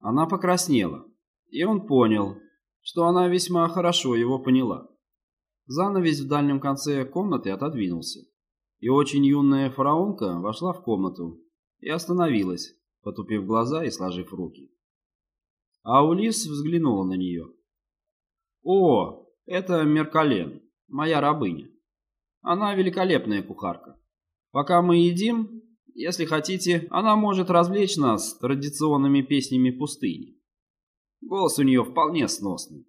Она покраснела, и он понял, что она весьма хорошо его поняла. Занавес в дальнем конце комнаты отодвинулся, и очень юная фараонка вошла в комнату и остановилась, потупив глаза и сложив руки. А Улис взглянула на нее. «О, это Меркален, моя рабыня. Она великолепная кухарка. Пока мы едим, если хотите, она может развлечь нас традиционными песнями пустыни. Голос у нее вполне сносный.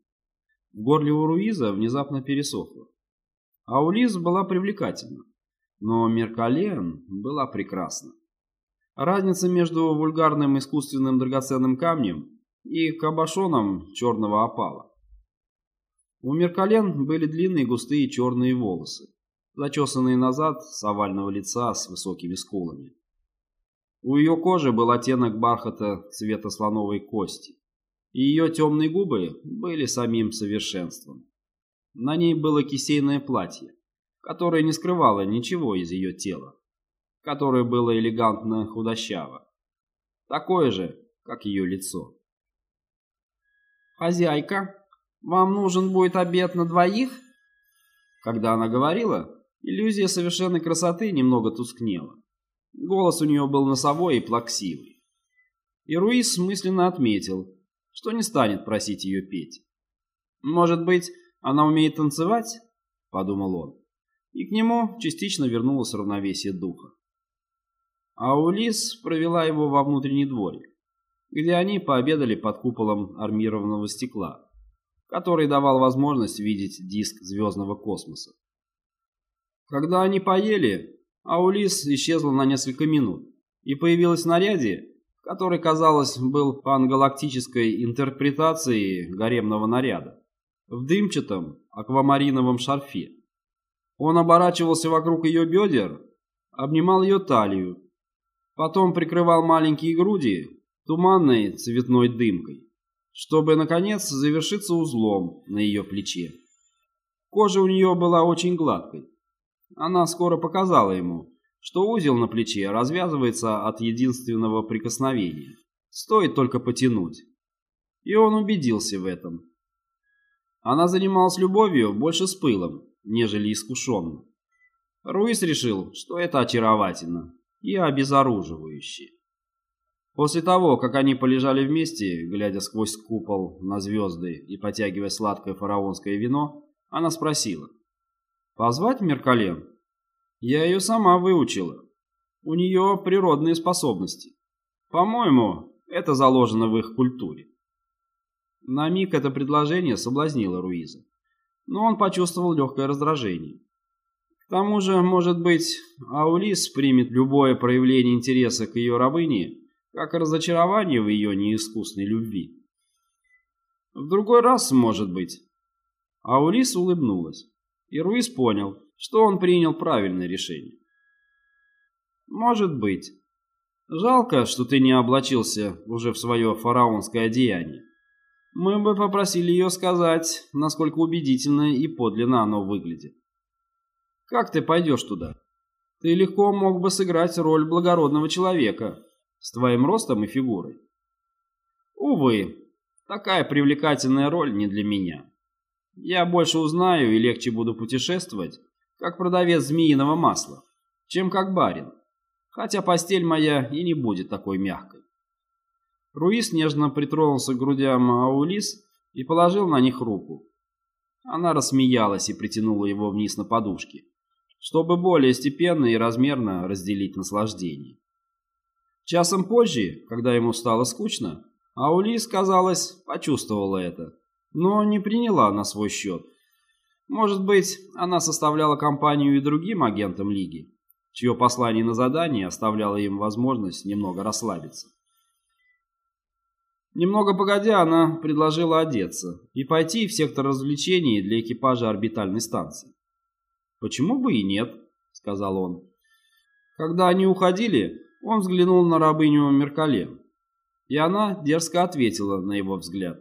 В горле у Руиза внезапно пересохло. А у Лиз была привлекательна, но Меркален была прекрасна. Разница между вульгарным искусственным драгоценным камнем и кабошоном черного опала. У Меркален были длинные густые черные волосы, зачесанные назад с овального лица с высокими скулами. У ее кожи был оттенок бархата цвета слоновой кости, и ее темные губы были самим совершенством. На ней было кисейное платье, которое не скрывало ничего из ее тела, которое было элегантно худощаво, такое же, как ее лицо. «Хозяйка, вам нужен будет обед на двоих?» Когда она говорила, иллюзия совершенной красоты немного тускнела. Голос у нее был носовой и плаксивый. И Руис мысленно отметил, что не станет просить ее петь. «Может быть, она умеет танцевать?» – подумал он. И к нему частично вернулось равновесие духа. А Улис провела его во внутренний дворик, где они пообедали под куполом армированного стекла, который давал возможность видеть диск звездного космоса. Когда они поели, Аулис исчезла на несколько минут и появилась в наряде, который, казалось, был пангалактической интерпретацией гаремного наряда, в дымчатом аквамариновом шарфе. Он оборачивался вокруг ее бедер, обнимал ее талию, потом прикрывал маленькие груди туманной цветной дымкой, чтобы, наконец, завершиться узлом на ее плече. Кожа у нее была очень гладкой, она скоро показала ему, что узел на плече развязывается от единственного прикосновения. Стоит только потянуть. И он убедился в этом. Она занималась любовью больше с пылом, нежели искушенно. Руис решил, что это очаровательно и обезоруживающе. После того, как они полежали вместе, глядя сквозь купол на звезды и потягивая сладкое фараонское вино, она спросила – Позвать Меркален? Я ее сама выучила. У нее природные способности. По-моему, это заложено в их культуре. На миг это предложение соблазнило Руиза, но он почувствовал легкое раздражение. К тому же, может быть, Аулис примет любое проявление интереса к ее рабыне как разочарование в ее неискусной любви. В другой раз, может быть. Аулис улыбнулась и Руис понял, что он принял правильное решение. «Может быть. Жалко, что ты не облачился уже в свое фараонское одеяние. Мы бы попросили ее сказать, насколько убедительно и подлинно оно выглядит. Как ты пойдешь туда? Ты легко мог бы сыграть роль благородного человека с твоим ростом и фигурой. Увы, такая привлекательная роль не для меня. Я больше узнаю и легче буду путешествовать, как продавец змеиного масла, чем как барин, хотя постель моя и не будет такой мягкой. Руис нежно притронулся к грудям Аулис и положил на них руку. Она рассмеялась и притянула его вниз на подушки, чтобы более степенно и размерно разделить наслаждение. Часом позже, когда ему стало скучно, Аулис, казалось, почувствовала это но не приняла на свой счет. Может быть, она составляла компанию и другим агентам Лиги, чье послание на задание оставляло им возможность немного расслабиться. Немного погодя, она предложила одеться и пойти в сектор развлечений для экипажа орбитальной станции. «Почему бы и нет?» — сказал он. Когда они уходили, он взглянул на рабыню Меркале, и она дерзко ответила на его взгляд.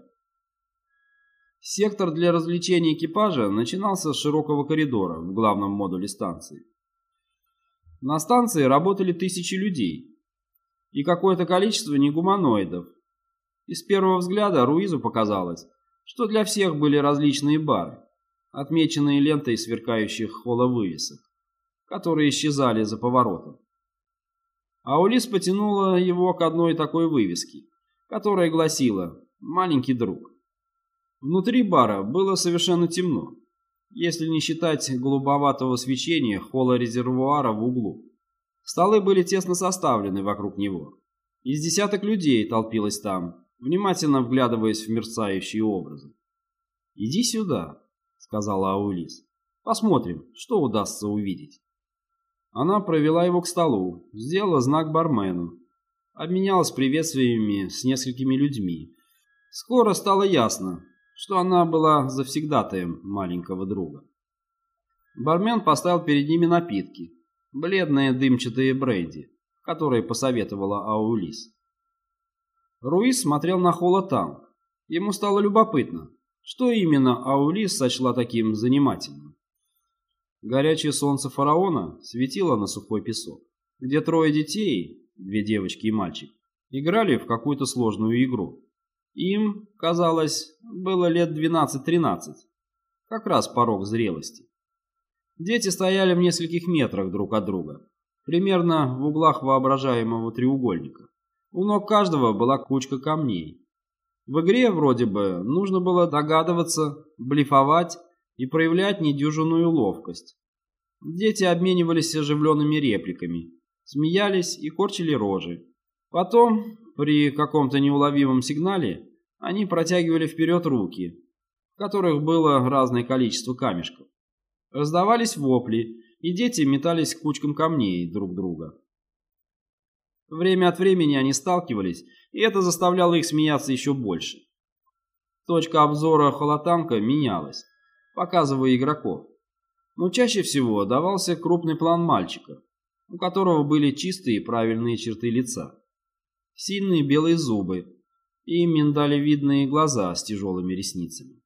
Сектор для развлечения экипажа начинался с широкого коридора в главном модуле станции. На станции работали тысячи людей и какое-то количество негуманоидов. И с первого взгляда Руизу показалось, что для всех были различные бары, отмеченные лентой сверкающих холловывесок, которые исчезали за поворотом. Аулис потянула его к одной такой вывеске, которая гласила «Маленький друг». Внутри бара было совершенно темно, если не считать голубоватого свечения холла резервуара в углу. Столы были тесно составлены вокруг него. Из десяток людей толпилось там, внимательно вглядываясь в мерцающие образы. «Иди сюда», — сказала Аулис. «Посмотрим, что удастся увидеть». Она провела его к столу, сделала знак бармену, обменялась приветствиями с несколькими людьми. Скоро стало ясно, что она была завсегдатаем маленького друга. Бармен поставил перед ними напитки, бледные дымчатые бренди, которые посоветовала Аулис. Руис смотрел на Холла Танк. Ему стало любопытно, что именно Аулис сочла таким занимательным. Горячее солнце фараона светило на сухой песок, где трое детей, две девочки и мальчик, играли в какую-то сложную игру. Им, казалось, было лет 12-13, как раз порог зрелости. Дети стояли в нескольких метрах друг от друга, примерно в углах воображаемого треугольника. У ног каждого была кучка камней. В игре вроде бы нужно было догадываться, блефовать и проявлять недюжинную ловкость. Дети обменивались оживленными репликами, смеялись и корчили рожи. Потом, при каком-то неуловимом сигнале, они протягивали вперед руки, в которых было разное количество камешков. Раздавались вопли, и дети метались к кучкам камней друг друга. Время от времени они сталкивались, и это заставляло их смеяться еще больше. Точка обзора холотанка менялась, показывая игроков. Но чаще всего давался крупный план мальчика, у которого были чистые и правильные черты лица, сильные белые зубы и миндалевидные глаза с тяжелыми ресницами.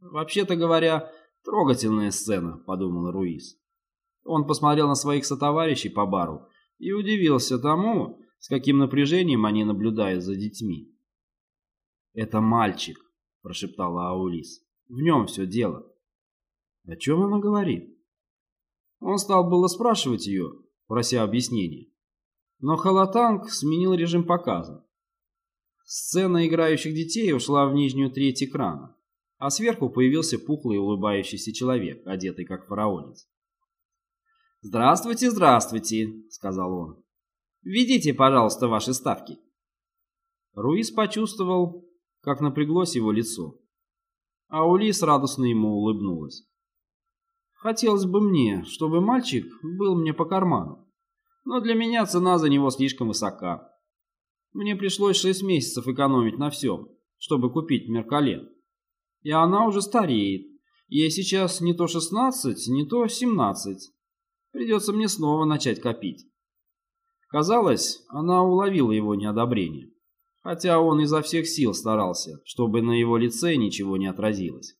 «Вообще-то говоря, трогательная сцена», — подумал Руис. Он посмотрел на своих сотоварищей по бару и удивился тому, с каким напряжением они наблюдают за детьми. «Это мальчик», — прошептала Аулис. «В нем все дело». О чем она говорит? Он стал было спрашивать ее, прося объяснения. Но Халатанг сменил режим показа. Сцена играющих детей ушла в нижнюю треть экрана, а сверху появился пухлый улыбающийся человек, одетый как фараонец. «Здравствуйте, здравствуйте», — сказал он. «Введите, пожалуйста, ваши ставки». Руис почувствовал, как напряглось его лицо. А Улис радостно ему улыбнулась. Хотелось бы мне, чтобы мальчик был мне по карману. Но для меня цена за него слишком высока. Мне пришлось шесть месяцев экономить на всем, чтобы купить Меркален. И она уже стареет. Ей сейчас не то 16, не то 17. Придется мне снова начать копить. Казалось, она уловила его неодобрение. Хотя он изо всех сил старался, чтобы на его лице ничего не отразилось.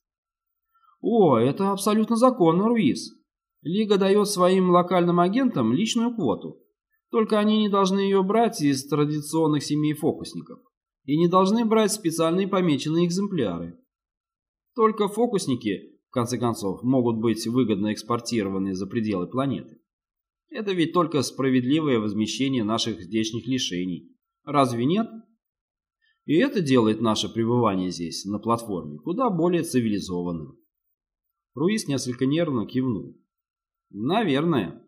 О, это абсолютно законно, Руис. Лига дает своим локальным агентам личную квоту. Только они не должны ее брать из традиционных семей фокусников. И не должны брать специальные помеченные экземпляры. Только фокусники, в конце концов, могут быть выгодно экспортированы за пределы планеты. Это ведь только справедливое возмещение наших здешних лишений. Разве нет? И это делает наше пребывание здесь, на платформе, куда более цивилизованным. Руис несколько нервно кивнул. «Наверное».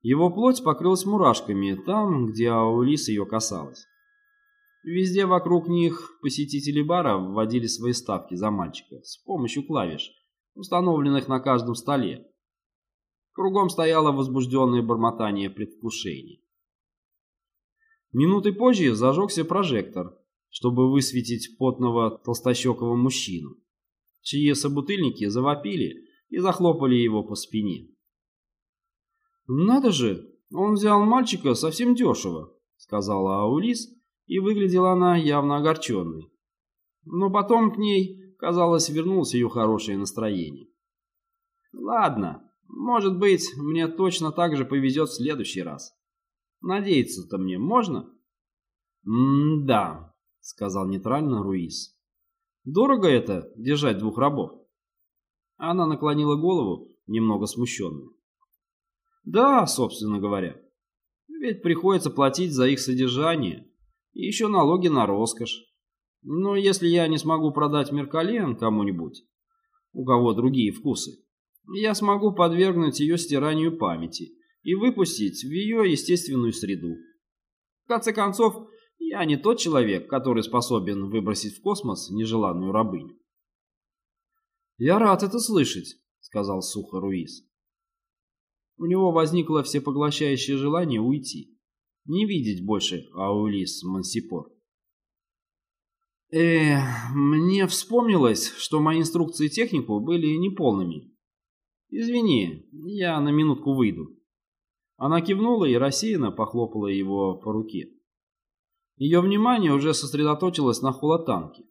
Его плоть покрылась мурашками там, где Аулис ее касалась. Везде вокруг них посетители бара вводили свои ставки за мальчика с помощью клавиш, установленных на каждом столе. Кругом стояло возбужденное бормотание предвкушений. Минуты позже зажегся прожектор, чтобы высветить потного толстощекого мужчину чьи собутыльники завопили и захлопали его по спине. «Надо же, он взял мальчика совсем дешево», — сказала Аулис, и выглядела она явно огорченной. Но потом к ней, казалось, вернулось ее хорошее настроение. «Ладно, может быть, мне точно так же повезет в следующий раз. Надеяться-то мне можно?» «М-да, сказал нейтрально Руис. «Дорого это, держать двух рабов?» Она наклонила голову, немного смущенная. «Да, собственно говоря. Ведь приходится платить за их содержание и еще налоги на роскошь. Но если я не смогу продать Меркален кому-нибудь, у кого другие вкусы, я смогу подвергнуть ее стиранию памяти и выпустить в ее естественную среду. В конце концов, я не тот человек, который способен выбросить в космос нежеланную рабыню. «Я рад это слышать», — сказал сухо Руис. У него возникло всепоглощающее желание уйти, не видеть больше Аулис Мансипор. Э, мне вспомнилось, что мои инструкции технику были неполными. Извини, я на минутку выйду. Она кивнула и рассеянно похлопала его по руке. Ее внимание уже сосредоточилось на холотанке.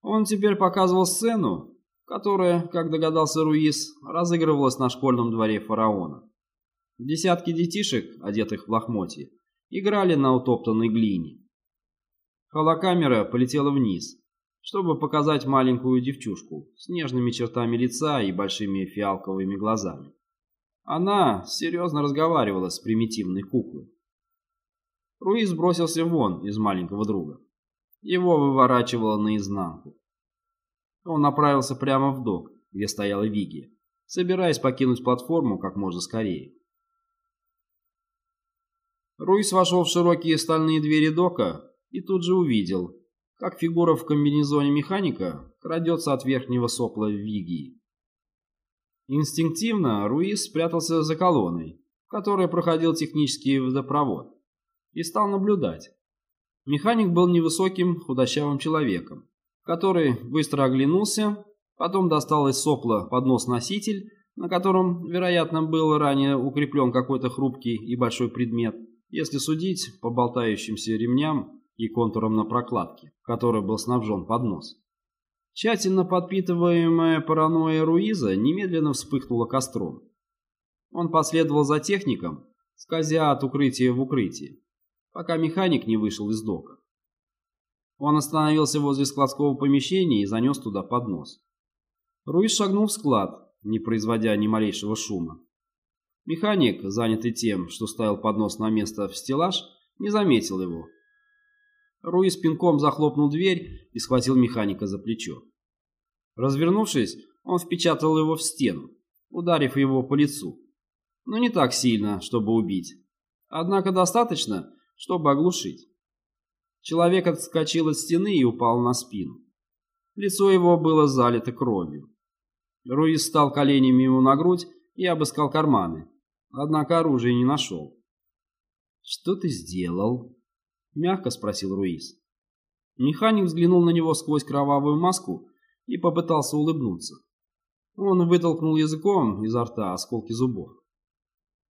Он теперь показывал сцену, которая, как догадался Руис, разыгрывалась на школьном дворе фараона. Десятки детишек, одетых в лохмотье, играли на утоптанной глине. Холокамера полетела вниз, чтобы показать маленькую девчушку с нежными чертами лица и большими фиалковыми глазами. Она серьезно разговаривала с примитивной куклой. Руис бросился вон из маленького друга. Его выворачивало наизнанку. Он направился прямо в док, где стояла Вигия, собираясь покинуть платформу как можно скорее. Руис вошел в широкие стальные двери дока и тут же увидел, как фигура в комбинезоне механика крадется от верхнего сопла Вигии. Инстинктивно Руис спрятался за колонной, в которой проходил технический водопровод, и стал наблюдать. Механик был невысоким, худощавым человеком, который быстро оглянулся, потом достал из сопла поднос-носитель, на котором, вероятно, был ранее укреплен какой-то хрупкий и большой предмет, если судить по болтающимся ремням и контурам на прокладке, которой был снабжен поднос. Тщательно подпитываемая паранойя Руиза немедленно вспыхнула костром. Он последовал за техником, скользя от укрытия в укрытие, пока механик не вышел из дока. Он остановился возле складского помещения и занес туда поднос. Руис шагнул в склад, не производя ни малейшего шума. Механик, занятый тем, что ставил поднос на место в стеллаж, не заметил его Руис пинком захлопнул дверь и схватил механика за плечо. Развернувшись, он впечатал его в стену, ударив его по лицу. Но не так сильно, чтобы убить. Однако достаточно, чтобы оглушить. Человек отскочил от стены и упал на спину. Лицо его было залито кровью. Руис стал коленями ему на грудь и обыскал карманы, однако оружия не нашел. «Что ты сделал?» — мягко спросил Руис. Механик взглянул на него сквозь кровавую маску и попытался улыбнуться. Он вытолкнул языком изо рта осколки зубов.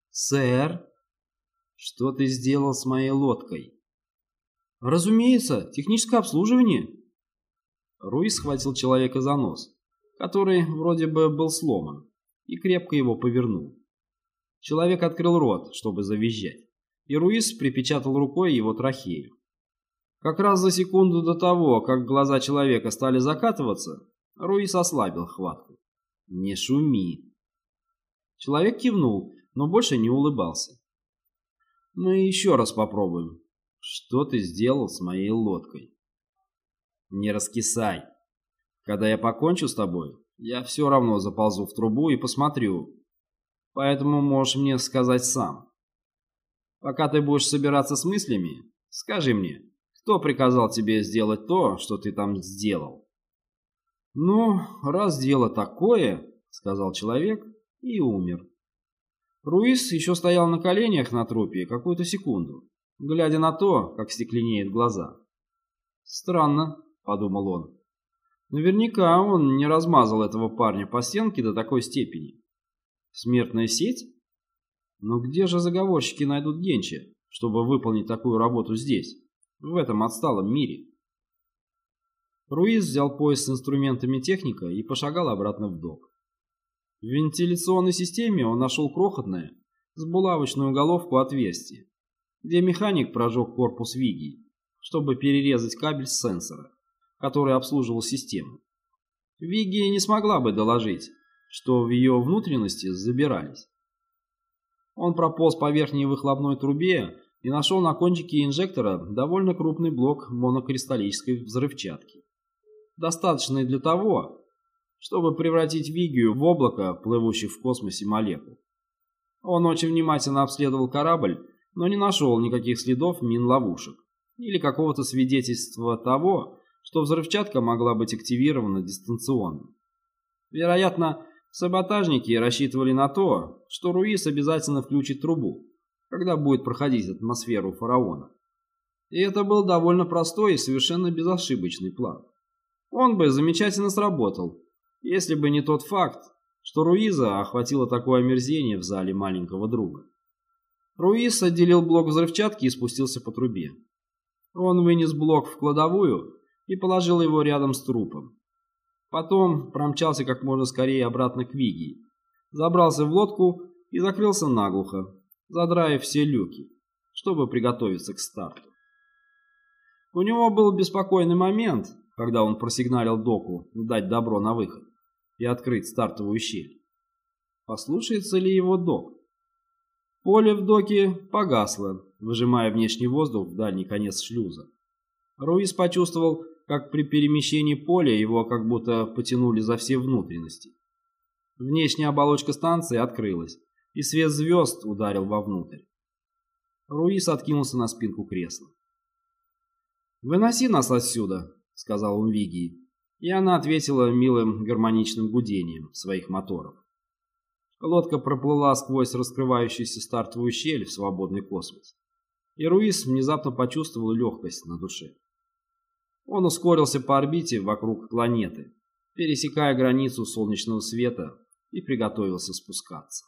«Сэр, что ты сделал с моей лодкой?» «Разумеется, техническое обслуживание». Руис схватил человека за нос, который вроде бы был сломан, и крепко его повернул. Человек открыл рот, чтобы завизжать и Руис припечатал рукой его трахею. Как раз за секунду до того, как глаза человека стали закатываться, Руис ослабил хватку. «Не шуми!» Человек кивнул, но больше не улыбался. «Мы еще раз попробуем. Что ты сделал с моей лодкой?» «Не раскисай. Когда я покончу с тобой, я все равно заползу в трубу и посмотрю. Поэтому можешь мне сказать сам». Пока ты будешь собираться с мыслями, скажи мне, кто приказал тебе сделать то, что ты там сделал?» «Ну, раз дело такое», — сказал человек и умер. Руис еще стоял на коленях на трупе какую-то секунду, глядя на то, как стекленеют глаза. «Странно», — подумал он. «Наверняка он не размазал этого парня по стенке до такой степени. Смертная сеть?» Но где же заговорщики найдут Генча, чтобы выполнить такую работу здесь, в этом отсталом мире? Руиз взял пояс с инструментами техника и пошагал обратно в док. В вентиляционной системе он нашел крохотное, с булавочную головку отверстие, где механик прожег корпус Вигии, чтобы перерезать кабель сенсора, который обслуживал систему. Вигги не смогла бы доложить, что в ее внутренности забирались. Он прополз по верхней выхлопной трубе и нашел на кончике инжектора довольно крупный блок монокристаллической взрывчатки. Достаточный для того, чтобы превратить Вигию в облако, плывущих в космосе молекул. Он очень внимательно обследовал корабль, но не нашел никаких следов мин-ловушек или какого-то свидетельства того, что взрывчатка могла быть активирована дистанционно. Вероятно, саботажники рассчитывали на то, что Руис обязательно включит трубу, когда будет проходить атмосферу фараона. И это был довольно простой и совершенно безошибочный план. Он бы замечательно сработал, если бы не тот факт, что Руиза охватило такое омерзение в зале маленького друга. Руиз отделил блок взрывчатки и спустился по трубе. Он вынес блок в кладовую и положил его рядом с трупом. Потом промчался как можно скорее обратно к Вигии, забрался в лодку и закрылся наглухо, задраив все люки, чтобы приготовиться к старту. У него был беспокойный момент, когда он просигналил доку дать добро на выход и открыть стартовую щель. Послушается ли его док? Поле в доке погасло, выжимая внешний воздух в дальний конец шлюза. Руис почувствовал, как при перемещении поля его как будто потянули за все внутренности. Внешняя оболочка станции открылась, и свет звезд ударил вовнутрь. Руис откинулся на спинку кресла. «Выноси нас отсюда», — сказал он Вигии, и она ответила милым гармоничным гудением своих моторов. Лодка проплыла сквозь раскрывающуюся стартовую щель в свободный космос, и Руис внезапно почувствовал легкость на душе. Он ускорился по орбите вокруг планеты, пересекая границу солнечного света и приготовился спускаться.